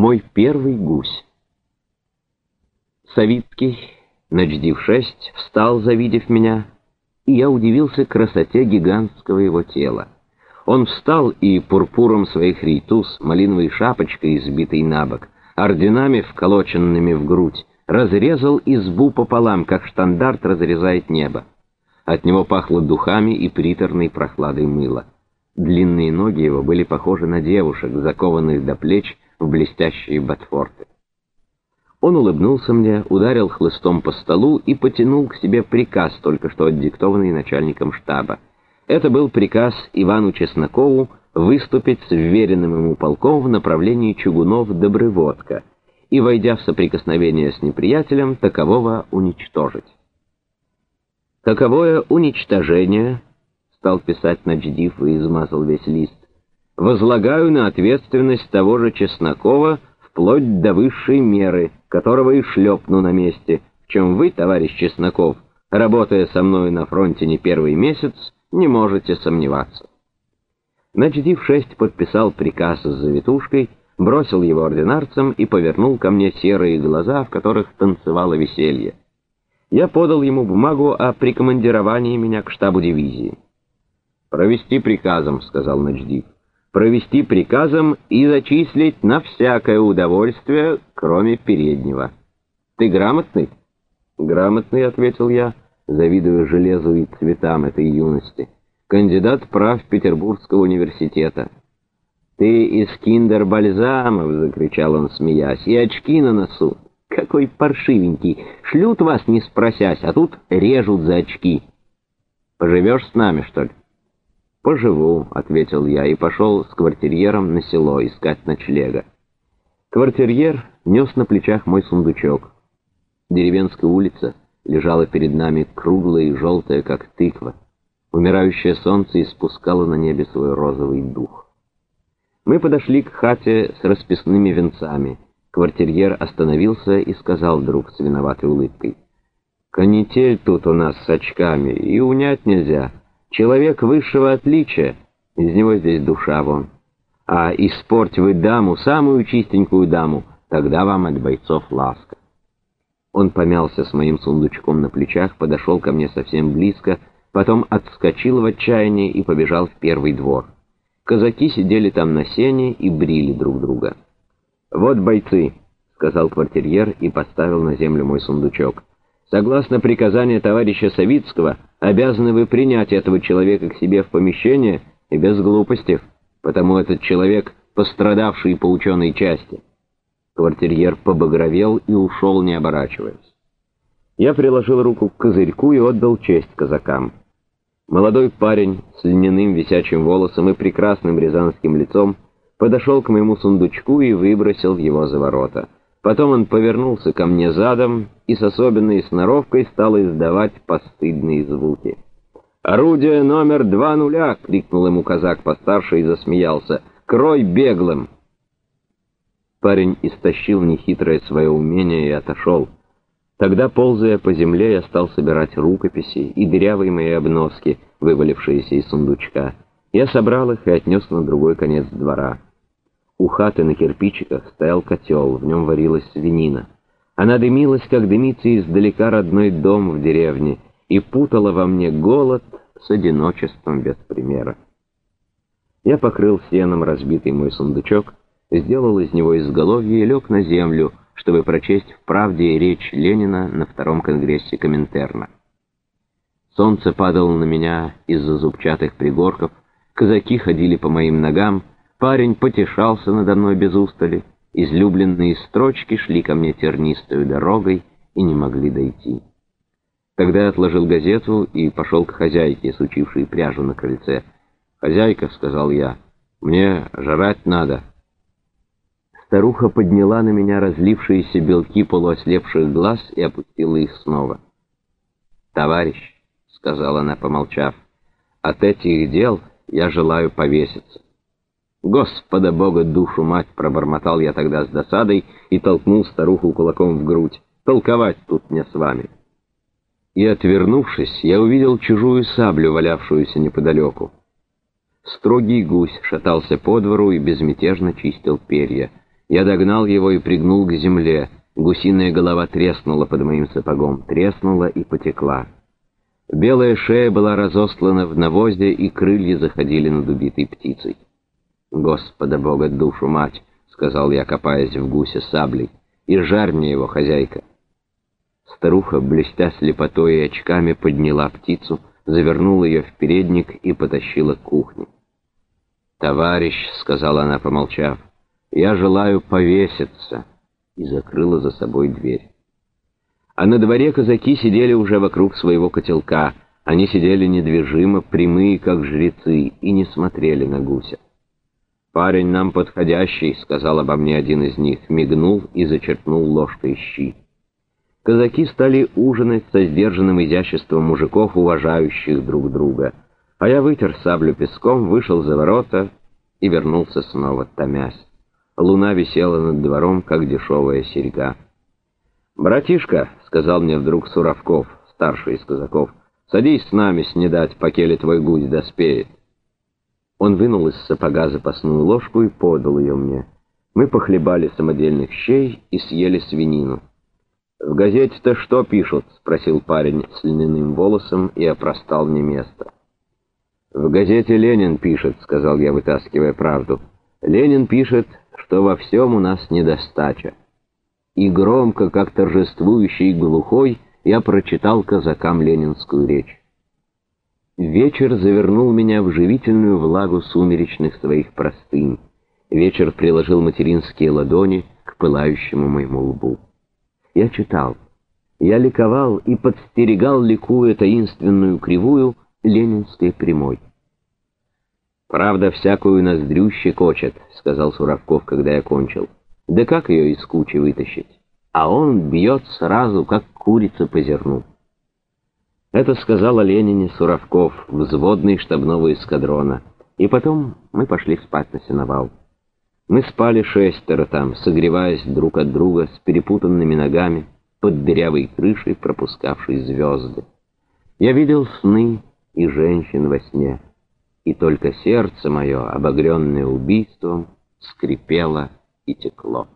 Мой первый гусь. Савицкий, начдив-6, встал, завидев меня, и я удивился красоте гигантского его тела. Он встал и пурпуром своих рейтус, малиновой шапочкой, избитой на бок, орденами, вколоченными в грудь, разрезал избу пополам, как штандарт разрезает небо. От него пахло духами и приторной прохладой мыла. Длинные ноги его были похожи на девушек, закованных до плеч в блестящие ботфорты. Он улыбнулся мне, ударил хлыстом по столу и потянул к себе приказ, только что отдиктованный начальником штаба. Это был приказ Ивану Чеснокову выступить с вверенным ему полком в направлении Чугунов-Добрыводка и, войдя в соприкосновение с неприятелем, такового уничтожить. «Таковое уничтожение», — стал писать Начдив и измазал весь лист, — «возлагаю на ответственность того же Чеснокова вплоть до высшей меры, которого и шлепну на месте, в чем вы, товарищ Чесноков, работая со мной на фронте не первый месяц, не можете сомневаться». Начдив-6 подписал приказ с завитушкой, бросил его ординарцам и повернул ко мне серые глаза, в которых танцевало веселье. Я подал ему бумагу о прикомандировании меня к штабу дивизии. «Провести приказом», — сказал Начдив. «Провести приказом и зачислить на всякое удовольствие, кроме переднего. Ты грамотный?» «Грамотный», — ответил я, завидуя железу и цветам этой юности кандидат прав Петербургского университета. «Ты из киндер-бальзамов!» — закричал он, смеясь, — «и очки на носу! Какой паршивенький! Шлют вас, не спросясь, а тут режут за очки! Поживешь с нами, что ли?» «Поживу», — ответил я, и пошел с квартирьером на село искать ночлега. Квартирьер нес на плечах мой сундучок. Деревенская улица лежала перед нами круглая и желтая, как тыква. Умирающее солнце испускало на небе свой розовый дух. Мы подошли к хате с расписными венцами. Квартирьер остановился и сказал вдруг с виноватой улыбкой. «Канитель тут у нас с очками, и унять нельзя. Человек высшего отличия, из него здесь душа вон. А испорть вы даму, самую чистенькую даму, тогда вам от бойцов ласка». Он помялся с моим сундучком на плечах, подошел ко мне совсем близко, потом отскочил в отчаянии и побежал в первый двор. Казаки сидели там на сене и брили друг друга. «Вот бойцы», — сказал квартирьер и поставил на землю мой сундучок. «Согласно приказанию товарища Савицкого, обязаны вы принять этого человека к себе в помещение и без глупостей, потому этот человек пострадавший по ученой части». Квартирьер побагровел и ушел, не оборачиваясь. Я приложил руку к козырьку и отдал честь казакам. Молодой парень с льняным висячим волосом и прекрасным рязанским лицом подошел к моему сундучку и выбросил его за ворота. Потом он повернулся ко мне задом и с особенной сноровкой стал издавать постыдные звуки. «Орудие номер два нуля!» — крикнул ему казак постарше и засмеялся. «Крой беглым!» Парень истощил нехитрое свое умение и отошел. Тогда, ползая по земле, я стал собирать рукописи и дырявые мои обноски, вывалившиеся из сундучка. Я собрал их и отнес на другой конец двора. У хаты на кирпичиках стоял котел, в нем варилась свинина. Она дымилась, как дымится издалека родной дом в деревне, и путала во мне голод с одиночеством без примера. Я покрыл сеном разбитый мой сундучок, сделал из него изголовье и лег на землю, чтобы прочесть в «Правде» речь Ленина на Втором Конгрессе Коминтерна. Солнце падало на меня из-за зубчатых пригорков, казаки ходили по моим ногам, парень потешался надо мной без устали, излюбленные строчки шли ко мне тернистою дорогой и не могли дойти. Тогда я отложил газету и пошел к хозяйке, сучившей пряжу на крыльце. «Хозяйка», — сказал я, — «мне жрать надо». Старуха подняла на меня разлившиеся белки полуослепших глаз и опустила их снова. «Товарищ», — сказала она, помолчав, — «от этих дел я желаю повеситься». «Господа Бога, душу мать!» — пробормотал я тогда с досадой и толкнул старуху кулаком в грудь. «Толковать тут мне с вами!» И, отвернувшись, я увидел чужую саблю, валявшуюся неподалеку. Строгий гусь шатался по двору и безмятежно чистил перья. Я догнал его и пригнул к земле. Гусиная голова треснула под моим сапогом, треснула и потекла. Белая шея была разослана в навозе, и крылья заходили над убитой птицей. «Господа Бога, душу мать!» — сказал я, копаясь в гусе саблей. «И жарь мне его, хозяйка!» Старуха, блестя слепотой и очками, подняла птицу, завернула ее в передник и потащила к кухне. «Товарищ», — сказала она, помолчав, — «я желаю повеситься», и закрыла за собой дверь. А на дворе казаки сидели уже вокруг своего котелка. Они сидели недвижимо, прямые, как жрецы, и не смотрели на гуся. «Парень нам подходящий», — сказал обо мне один из них, мигнул и зачерпнул ложкой щи. Казаки стали ужинать со сдержанным изяществом мужиков, уважающих друг друга. А я вытер саблю песком, вышел за ворота и вернулся снова, томясь. Луна висела над двором, как дешевая серьга. «Братишка», — сказал мне вдруг Суровков, старший из казаков, — «садись с нами снедать, покеле твой гусь доспеет». Он вынул из сапога запасную ложку и подал ее мне. Мы похлебали самодельных щей и съели свинину. «В газете-то что пишут?» — спросил парень с льняным волосом и опростал мне место. «В газете Ленин пишет», — сказал я, вытаскивая правду. «Ленин пишет, что во всем у нас недостача». И громко, как торжествующий глухой, я прочитал казакам ленинскую речь. Вечер завернул меня в живительную влагу сумеречных своих простынь. Вечер приложил материнские ладони к пылающему моему лбу. Я читал. Я ликовал и подстерегал, ликуя таинственную кривую, ленинской прямой. «Правда, всякую ноздрю щекочет», — сказал Суровков, когда я кончил. «Да как ее из кучи вытащить? А он бьет сразу, как курица по зерну». Это сказал о Ленине Суровков, взводный штабного эскадрона. И потом мы пошли спать на сеновал. Мы спали шестеро там, согреваясь друг от друга с перепутанными ногами под дырявой крышей, пропускавшей звезды. Я видел сны и женщин во сне, и только сердце мое, обогренное убийством, скрипело и текло.